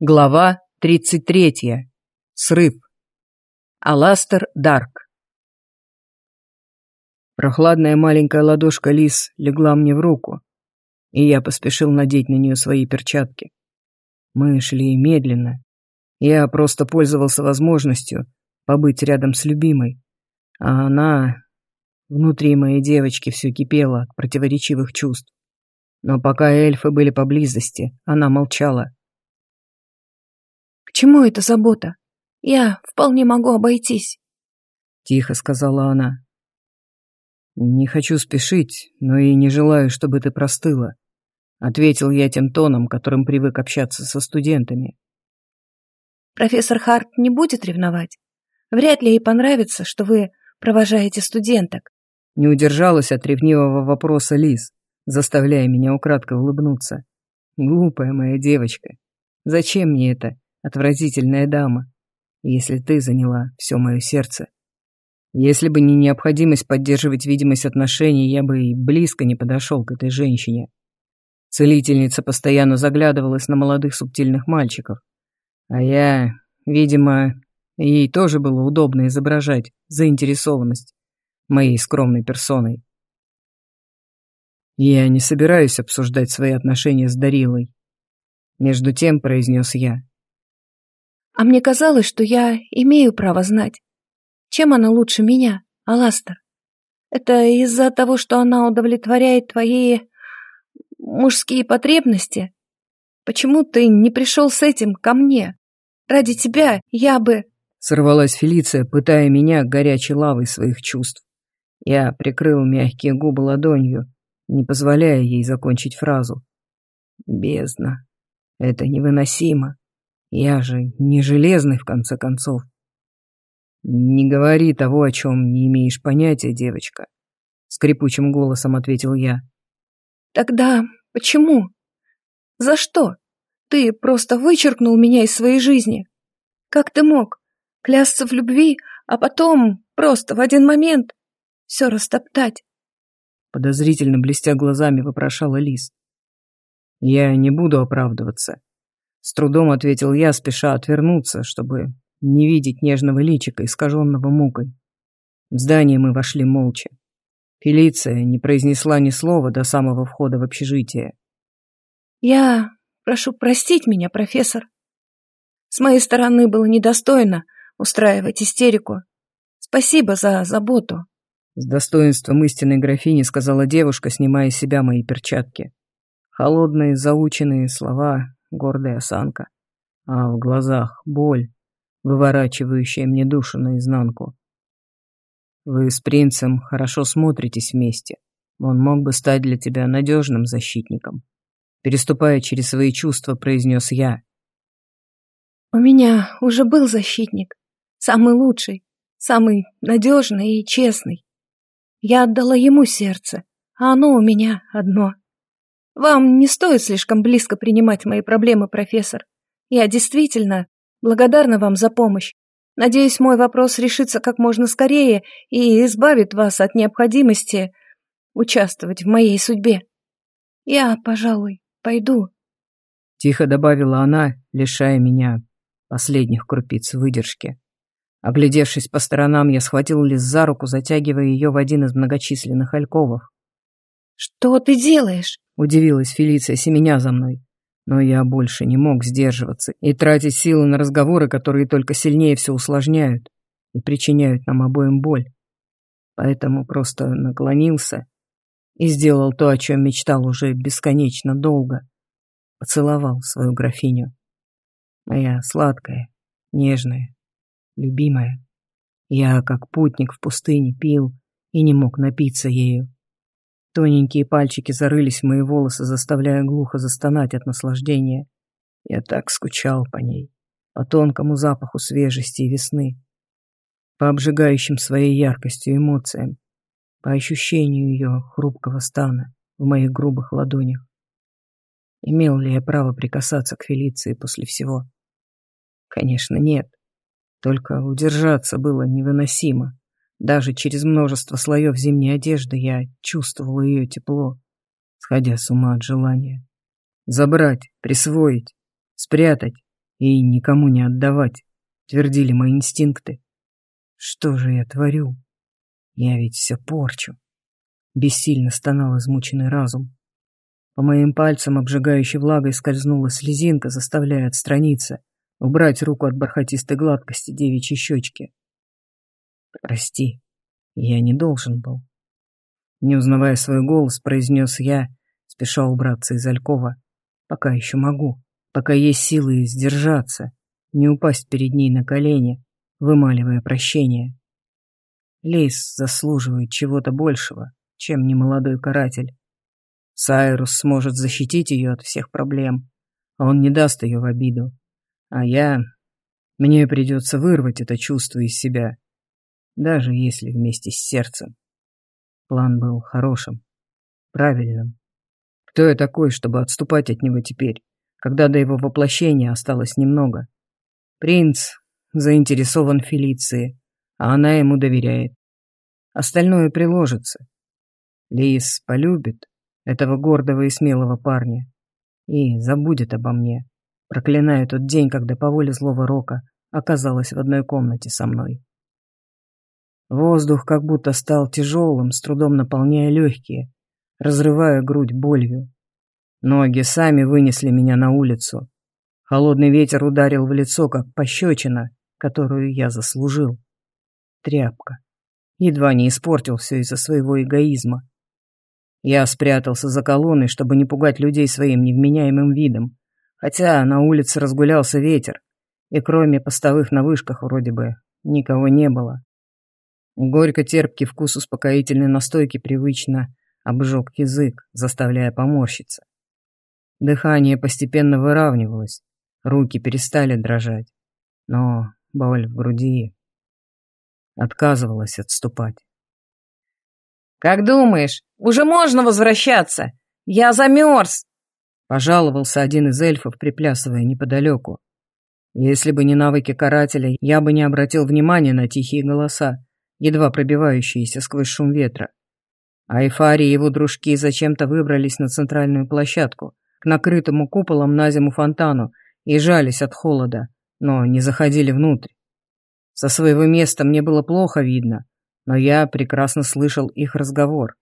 Глава 33. Срыв. Аластер Дарк. Прохладная маленькая ладошка Лис легла мне в руку, и я поспешил надеть на нее свои перчатки. Мы шли медленно. Я просто пользовался возможностью побыть рядом с любимой, а она... Внутри моей девочки все кипело от противоречивых чувств. Но пока эльфы были поблизости, она молчала — чему эта забота? Я вполне могу обойтись. Тихо сказала она. Не хочу спешить, но и не желаю, чтобы ты простыла. Ответил я тем тоном, которым привык общаться со студентами. Профессор Харт не будет ревновать. Вряд ли ей понравится, что вы провожаете студенток. Не удержалась от ревнивого вопроса Лиз, заставляя меня украдкой улыбнуться. Глупая моя девочка. Зачем мне это? Отвратительная дама, если ты заняла все мое сердце. Если бы не необходимость поддерживать видимость отношений, я бы и близко не подошел к этой женщине. Целительница постоянно заглядывалась на молодых субтильных мальчиков. А я, видимо, ей тоже было удобно изображать заинтересованность моей скромной персоной. Я не собираюсь обсуждать свои отношения с Дарилой. Между тем произнес я. А мне казалось, что я имею право знать. Чем она лучше меня, Аластер? Это из-за того, что она удовлетворяет твои мужские потребности? Почему ты не пришел с этим ко мне? Ради тебя я бы...» Сорвалась Фелиция, пытая меня горячей лавой своих чувств. Я прикрыл мягкие губы ладонью, не позволяя ей закончить фразу. «Бездна. Это невыносимо. Я же не железный, в конце концов. Не говори того, о чем не имеешь понятия, девочка. Скрипучим голосом ответил я. Тогда почему? За что? Ты просто вычеркнул меня из своей жизни. Как ты мог? Клясться в любви, а потом просто в один момент все растоптать? Подозрительно блестя глазами вопрошала Лис. Я не буду оправдываться. С трудом ответил я, спеша отвернуться, чтобы не видеть нежного личика, искаженного мукой. В здание мы вошли молча. Фелиция не произнесла ни слова до самого входа в общежитие. «Я прошу простить меня, профессор. С моей стороны было недостойно устраивать истерику. Спасибо за заботу». С достоинством истинной графини сказала девушка, снимая с себя мои перчатки. Холодные, заученные слова гордая осанка, а в глазах боль, выворачивающая мне душу наизнанку. Вы с принцем хорошо смотритесь вместе. Он мог бы стать для тебя надежным защитником. Переступая через свои чувства, произнес я. У меня уже был защитник. Самый лучший, самый надежный и честный. Я отдала ему сердце, а оно у меня одно. Вам не стоит слишком близко принимать мои проблемы, профессор. Я действительно благодарна вам за помощь. Надеюсь, мой вопрос решится как можно скорее и избавит вас от необходимости участвовать в моей судьбе. Я, пожалуй, пойду. Тихо добавила она, лишая меня последних крупиц выдержки. Оглядевшись по сторонам, я схватил Лиз за руку, затягивая ее в один из многочисленных альковов. «Что ты делаешь?» Удивилась Фелиция, семеня за мной. Но я больше не мог сдерживаться и тратить силы на разговоры, которые только сильнее все усложняют и причиняют нам обоим боль. Поэтому просто наклонился и сделал то, о чем мечтал уже бесконечно долго. Поцеловал свою графиню. Моя сладкая, нежная, любимая. Я, как путник в пустыне, пил и не мог напиться ею. Тоненькие пальчики зарылись в мои волосы, заставляя глухо застонать от наслаждения. Я так скучал по ней, по тонкому запаху свежести и весны, по обжигающим своей яркостью эмоциям, по ощущению ее хрупкого стана в моих грубых ладонях. Имел ли я право прикасаться к Фелиции после всего? Конечно, нет. Только удержаться было невыносимо. Даже через множество слоев зимней одежды я чувствовал ее тепло, сходя с ума от желания. Забрать, присвоить, спрятать и никому не отдавать, твердили мои инстинкты. Что же я творю? Я ведь все порчу. Бессильно стонал измученный разум. По моим пальцам обжигающей влагой скользнула слезинка, заставляя отстраниться, убрать руку от бархатистой гладкости девичьей щечки. «Прости, я не должен был». Не узнавая свой голос, произнес я, спеша убраться из Алькова. «Пока еще могу, пока есть силы сдержаться, не упасть перед ней на колени, вымаливая прощение. Лейс заслуживает чего-то большего, чем немолодой каратель. Сайрус сможет защитить ее от всех проблем, а он не даст ее в обиду. А я... Мне придется вырвать это чувство из себя, даже если вместе с сердцем. План был хорошим, правильным. Кто я такой, чтобы отступать от него теперь, когда до его воплощения осталось немного? Принц заинтересован Фелиции, а она ему доверяет. Остальное приложится. Лис полюбит этого гордого и смелого парня и забудет обо мне, проклиная тот день, когда по воле злого рока оказалась в одной комнате со мной. Воздух как будто стал тяжелым, с трудом наполняя легкие, разрывая грудь болью. Ноги сами вынесли меня на улицу. Холодный ветер ударил в лицо, как пощечина, которую я заслужил. Тряпка. Едва не испортил все из-за своего эгоизма. Я спрятался за колонной, чтобы не пугать людей своим невменяемым видом, хотя на улице разгулялся ветер, и кроме постовых на вышках вроде бы никого не было. Горько-терпкий вкус успокоительной настойки привычно обжег язык, заставляя поморщиться. Дыхание постепенно выравнивалось, руки перестали дрожать, но боль в груди отказывалась отступать. «Как думаешь, уже можно возвращаться? Я замерз!» Пожаловался один из эльфов, приплясывая неподалеку. Если бы не навыки карателя, я бы не обратил внимания на тихие голоса, едва пробивающиеся сквозь шум ветра. Айфари и его дружки зачем-то выбрались на центральную площадку, к накрытому куполом на зиму фонтану, и жались от холода, но не заходили внутрь. Со своего места мне было плохо видно, но я прекрасно слышал их разговор.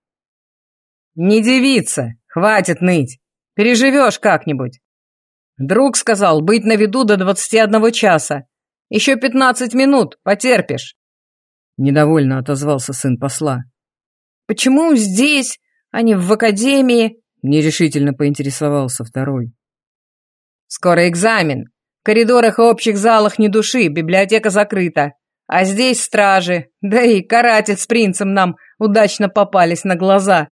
«Не девица! Хватит ныть! Переживешь как-нибудь!» Друг сказал быть на виду до двадцати одного часа. Еще пятнадцать минут, потерпишь. Недовольно отозвался сын посла. «Почему здесь, а не в академии?» Нерешительно поинтересовался второй. «Скоро экзамен. В коридорах и общих залах ни души, библиотека закрыта. А здесь стражи, да и каратель с принцем нам удачно попались на глаза.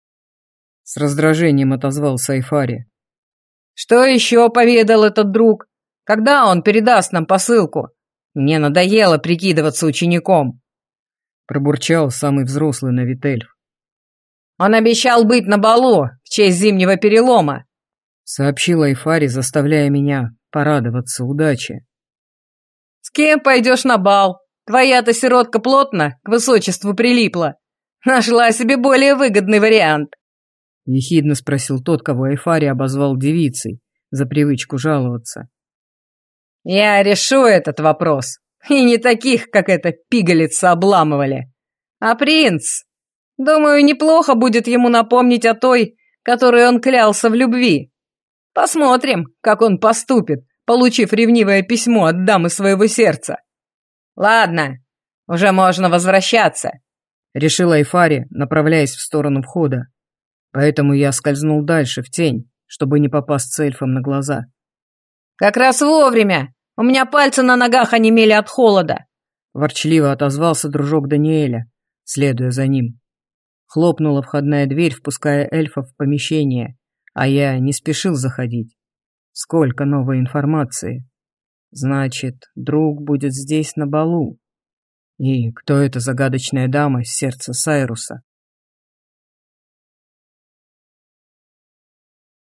С раздражением отозвался Айфари. Что еще поведал этот друг? Когда он передаст нам посылку? Мне надоело прикидываться учеником. Пробурчал самый взрослый на эльф. Он обещал быть на балу в честь зимнего перелома. Сообщил Айфари, заставляя меня порадоваться удаче. С кем пойдешь на бал? Твоя-то сиротка плотно к высочеству прилипла. Нашла себе более выгодный вариант. Ехидно спросил тот, кого Айфари обозвал девицей, за привычку жаловаться. Я решу этот вопрос. И не таких, как эта пигалица, обламывали. А принц? Думаю, неплохо будет ему напомнить о той, которой он клялся в любви. Посмотрим, как он поступит, получив ревнивое письмо от дамы своего сердца. «Ладно, уже можно возвращаться», — решила Айфари, направляясь в сторону входа. Поэтому я скользнул дальше, в тень, чтобы не попасть с эльфом на глаза. «Как раз вовремя! У меня пальцы на ногах онемели от холода!» Ворчливо отозвался дружок Даниэля, следуя за ним. Хлопнула входная дверь, впуская эльфа в помещение, а я не спешил заходить. Сколько новой информации! Значит, друг будет здесь на балу. И кто эта загадочная дама с сердца Сайруса?